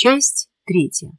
Часть третья.